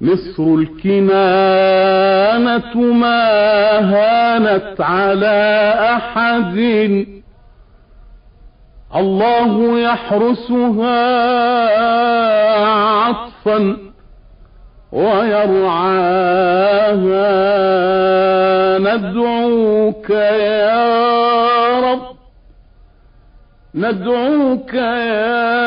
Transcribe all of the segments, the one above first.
مصر الكنانة ما هانت على أحد. الله يحرسها عطفا ويرعاها. ندعوك يا رب ندعوك يا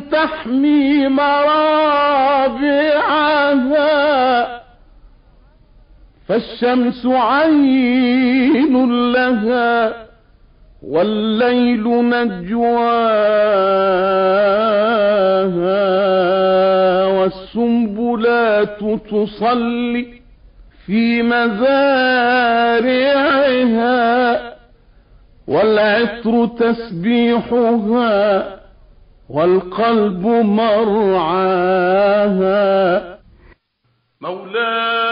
تحمي مرابعها. فالشمس عين لها والليل نجواها والسنبلات تصلي في مزارعها والعطر تسبيحها والقلب مرعاها. مولاي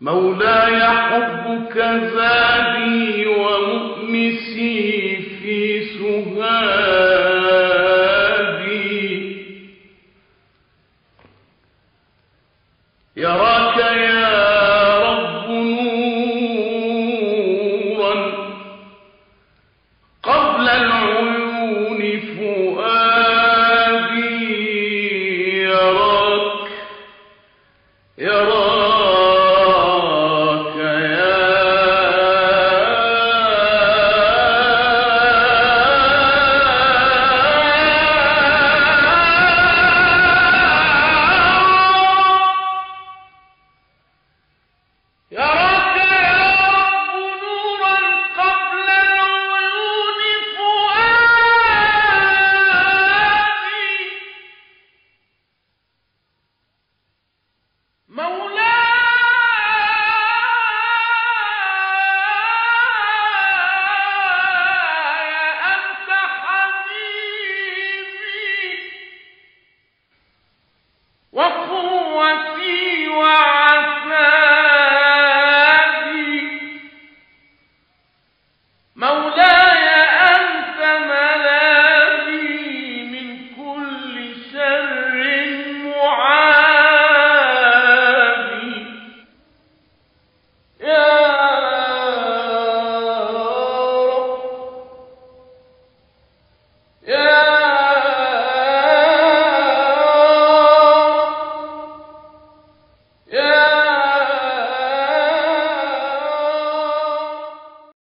مولاي حبك زادي ومؤنسي في سهادي. يراني يرى